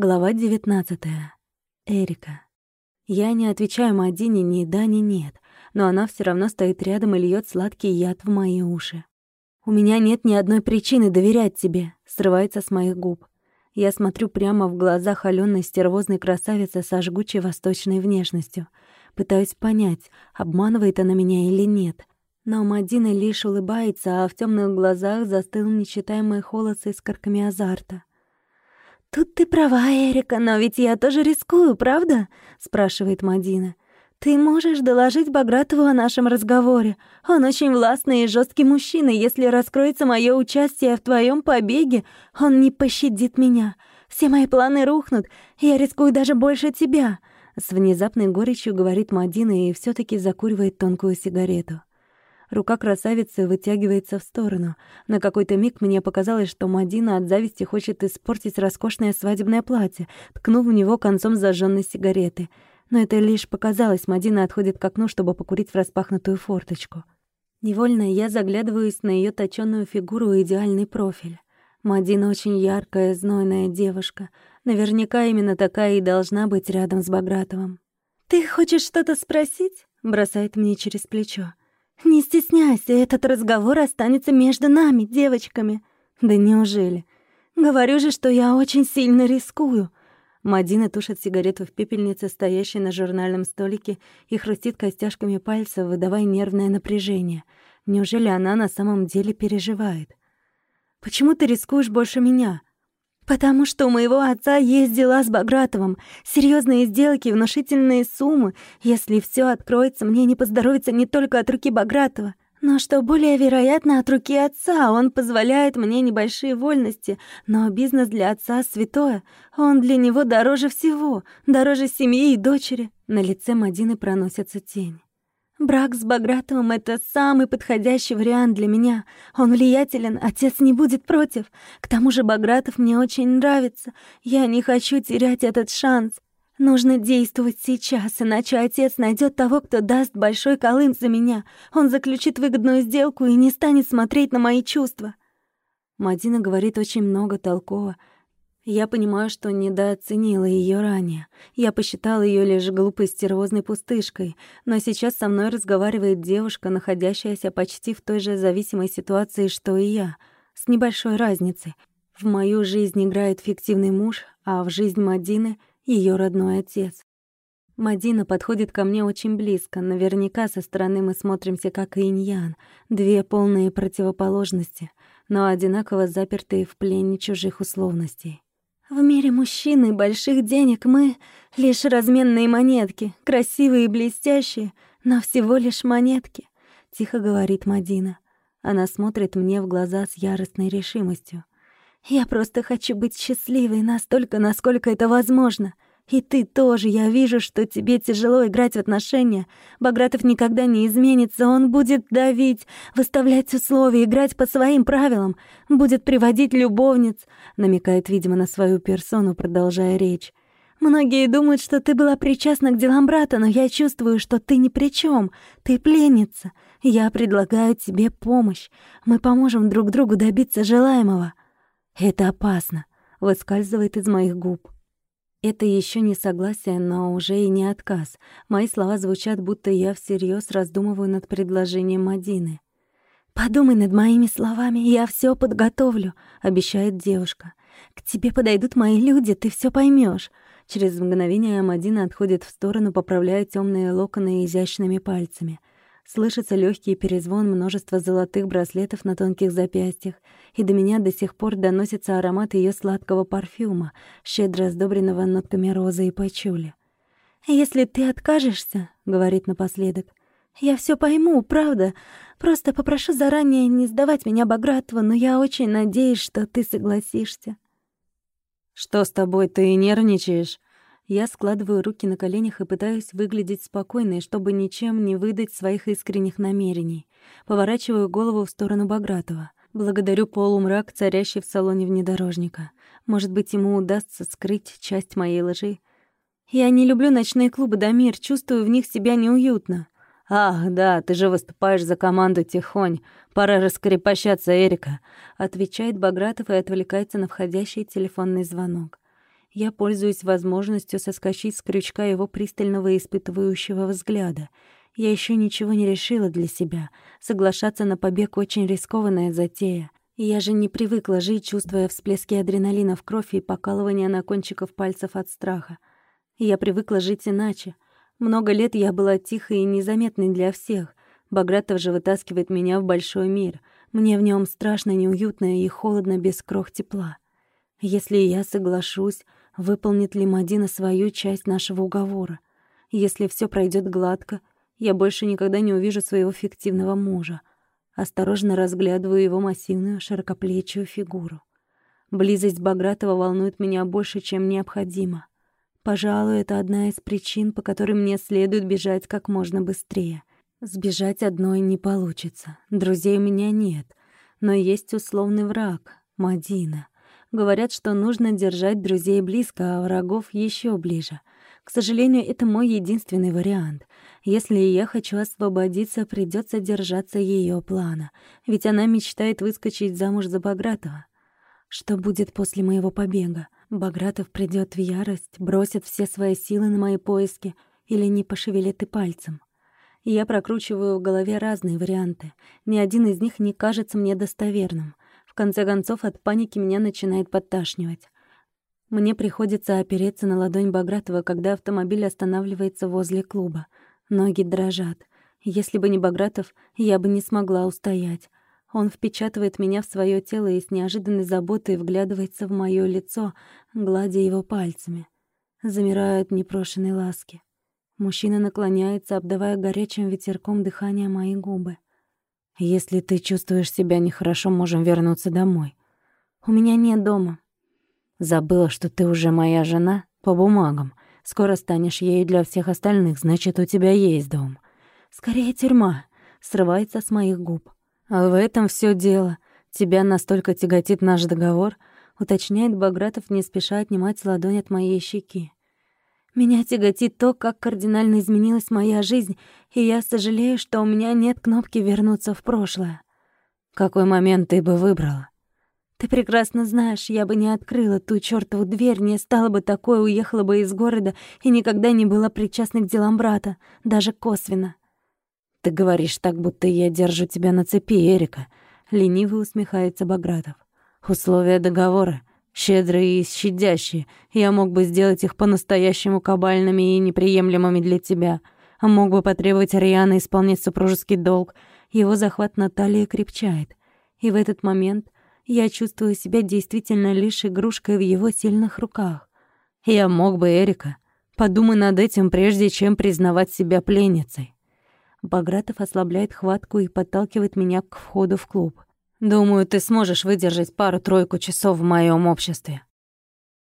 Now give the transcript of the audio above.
Глава 19. Эрика. Я не отвечаю Мадине ни да, ни нет, но она все равно стоит рядом и льет сладкий яд в мои уши. «У меня нет ни одной причины доверять тебе», — срывается с моих губ. Я смотрю прямо в глаза холённой стервозной красавицы со жгучей восточной внешностью. Пытаюсь понять, обманывает она меня или нет. Но Мадина лишь улыбается, а в темных глазах застыл нечитаемый холод с искорками азарта. «Тут ты права, Эрика, но ведь я тоже рискую, правда?» — спрашивает Мадина. «Ты можешь доложить Багратову о нашем разговоре. Он очень властный и жесткий мужчина. Если раскроется мое участие в твоем побеге, он не пощадит меня. Все мои планы рухнут, я рискую даже больше тебя». С внезапной горечью говорит Мадина и все таки закуривает тонкую сигарету. Рука красавицы вытягивается в сторону. На какой-то миг мне показалось, что Мадина от зависти хочет испортить роскошное свадебное платье, ткнув в него концом зажженной сигареты. Но это лишь показалось, Мадина отходит к окну, чтобы покурить в распахнутую форточку. Невольно я заглядываюсь на ее точёную фигуру и идеальный профиль. Мадина очень яркая, знойная девушка. Наверняка именно такая и должна быть рядом с Багратовым. «Ты хочешь что-то спросить?» — бросает мне через плечо. «Не стесняйся, этот разговор останется между нами, девочками». «Да неужели? Говорю же, что я очень сильно рискую». Мадина тушит сигарету в пепельнице, стоящей на журнальном столике, и хрустит костяшками пальцев, выдавая нервное напряжение. Неужели она на самом деле переживает? «Почему ты рискуешь больше меня?» Потому что у моего отца есть дела с Багратовым, серьезные сделки, внушительные суммы. Если все откроется, мне не поздоровится не только от руки Багратова, но что более вероятно, от руки отца. Он позволяет мне небольшие вольности, но бизнес для отца святое. Он для него дороже всего, дороже семьи и дочери. На лице Мадины проносится тень. Брак с Багратовым — это самый подходящий вариант для меня. Он влиятелен, отец не будет против. К тому же Багратов мне очень нравится. Я не хочу терять этот шанс. Нужно действовать сейчас, иначе отец найдет того, кто даст большой колым за меня. Он заключит выгодную сделку и не станет смотреть на мои чувства. Мадина говорит очень много толково, я понимаю, что недооценила ее ранее. Я посчитала ее лишь глупой стервозной пустышкой, но сейчас со мной разговаривает девушка, находящаяся почти в той же зависимой ситуации, что и я, с небольшой разницей. В мою жизнь играет фиктивный муж, а в жизнь Мадины — ее родной отец. Мадина подходит ко мне очень близко. Наверняка со стороны мы смотримся как иньян, две полные противоположности, но одинаково запертые в плене чужих условностей. В мире мужчин и больших денег мы — лишь разменные монетки, красивые и блестящие, но всего лишь монетки, — тихо говорит Мадина. Она смотрит мне в глаза с яростной решимостью. «Я просто хочу быть счастливой настолько, насколько это возможно. И ты тоже, я вижу, что тебе тяжело играть в отношения. Багратов никогда не изменится, он будет давить, выставлять условия, играть по своим правилам, будет приводить любовниц, намекает, видимо, на свою персону, продолжая речь. Многие думают, что ты была причастна к делам брата, но я чувствую, что ты ни при чем. Ты пленница. Я предлагаю тебе помощь. Мы поможем друг другу добиться желаемого. Это опасно, выскальзывает из моих губ. Это еще не согласие, но уже и не отказ. Мои слова звучат, будто я всерьез раздумываю над предложением Мадины. «Подумай над моими словами, я все подготовлю», — обещает девушка. «К тебе подойдут мои люди, ты все поймешь. Через мгновение Мадина отходит в сторону, поправляя темные локоны изящными пальцами. Слышится легкий перезвон множества золотых браслетов на тонких запястьях, и до меня до сих пор доносится аромат ее сладкого парфюма, щедро сдобренного нотками розы и пачули. «Если ты откажешься», — говорит напоследок, — «я все пойму, правда. Просто попрошу заранее не сдавать меня Багратову, но я очень надеюсь, что ты согласишься». «Что с тобой, ты нервничаешь?» Я складываю руки на коленях и пытаюсь выглядеть спокойной, чтобы ничем не выдать своих искренних намерений. Поворачиваю голову в сторону Багратова. Благодарю полумрак, царящий в салоне внедорожника. Может быть, ему удастся скрыть часть моей лжи. Я не люблю ночные клубы, Дамир, чувствую в них себя неуютно. «Ах, да, ты же выступаешь за команду Тихонь. Пора раскрепощаться, Эрика», — отвечает Багратов и отвлекается на входящий телефонный звонок. Я пользуюсь возможностью соскочить с крючка его пристального испытывающего взгляда. Я еще ничего не решила для себя. Соглашаться на побег — очень рискованная затея. Я же не привыкла жить, чувствуя всплески адреналина в крови и покалывание на кончиков пальцев от страха. Я привыкла жить иначе. Много лет я была тихой и незаметной для всех. Багратов же вытаскивает меня в большой мир. Мне в нем страшно, неуютно и холодно без крох тепла. Если я соглашусь, выполнит ли Мадина свою часть нашего уговора? Если все пройдет гладко, я больше никогда не увижу своего фиктивного мужа. Осторожно разглядываю его массивную, широкоплечую фигуру. Близость Багратова волнует меня больше, чем необходимо. Пожалуй, это одна из причин, по которой мне следует бежать как можно быстрее. Сбежать одной не получится. Друзей у меня нет. Но есть условный враг — Мадина. Говорят, что нужно держать друзей близко, а врагов еще ближе. К сожалению, это мой единственный вариант. Если я хочу освободиться, придется держаться ее плана. Ведь она мечтает выскочить замуж за Багратова. Что будет после моего побега? Багратов придет в ярость, бросит все свои силы на мои поиски или не пошевелит и пальцем. Я прокручиваю в голове разные варианты. Ни один из них не кажется мне достоверным конце концов, от паники меня начинает подташнивать. Мне приходится опереться на ладонь Багратова, когда автомобиль останавливается возле клуба. Ноги дрожат. Если бы не Багратов, я бы не смогла устоять. Он впечатывает меня в свое тело и с неожиданной заботой вглядывается в моё лицо, гладя его пальцами. Замирают непрошенные ласки. Мужчина наклоняется, обдавая горячим ветерком дыхание мои губы. Если ты чувствуешь себя нехорошо, можем вернуться домой. У меня нет дома. Забыла, что ты уже моя жена по бумагам. Скоро станешь ею для всех остальных, значит, у тебя есть дом. Скорее тюрьма. Срывается с моих губ. А в этом все дело. Тебя настолько тяготит наш договор, уточняет Багратов, не спеша отнимать ладонь от моей щеки. Меня тяготит то, как кардинально изменилась моя жизнь, и я сожалею, что у меня нет кнопки вернуться в прошлое. Какой момент ты бы выбрала? Ты прекрасно знаешь, я бы не открыла ту чёртову дверь, не стала бы такой, уехала бы из города и никогда не была причастна к делам брата, даже косвенно. Ты говоришь так, будто я держу тебя на цепи, Эрика. Лениво усмехается Багратов. Условия договора щедрые и щадящие. Я мог бы сделать их по-настоящему кабальными и неприемлемыми для тебя. А мог бы потребовать Арианы исполнять супружеский долг. Его захват Натальи крепчает. И в этот момент я чувствую себя действительно лишь игрушкой в его сильных руках. Я мог бы, Эрика. Подумай над этим, прежде чем признавать себя пленницей. Багратов ослабляет хватку и подталкивает меня к входу в клуб. Думаю, ты сможешь выдержать пару-тройку часов в моем обществе.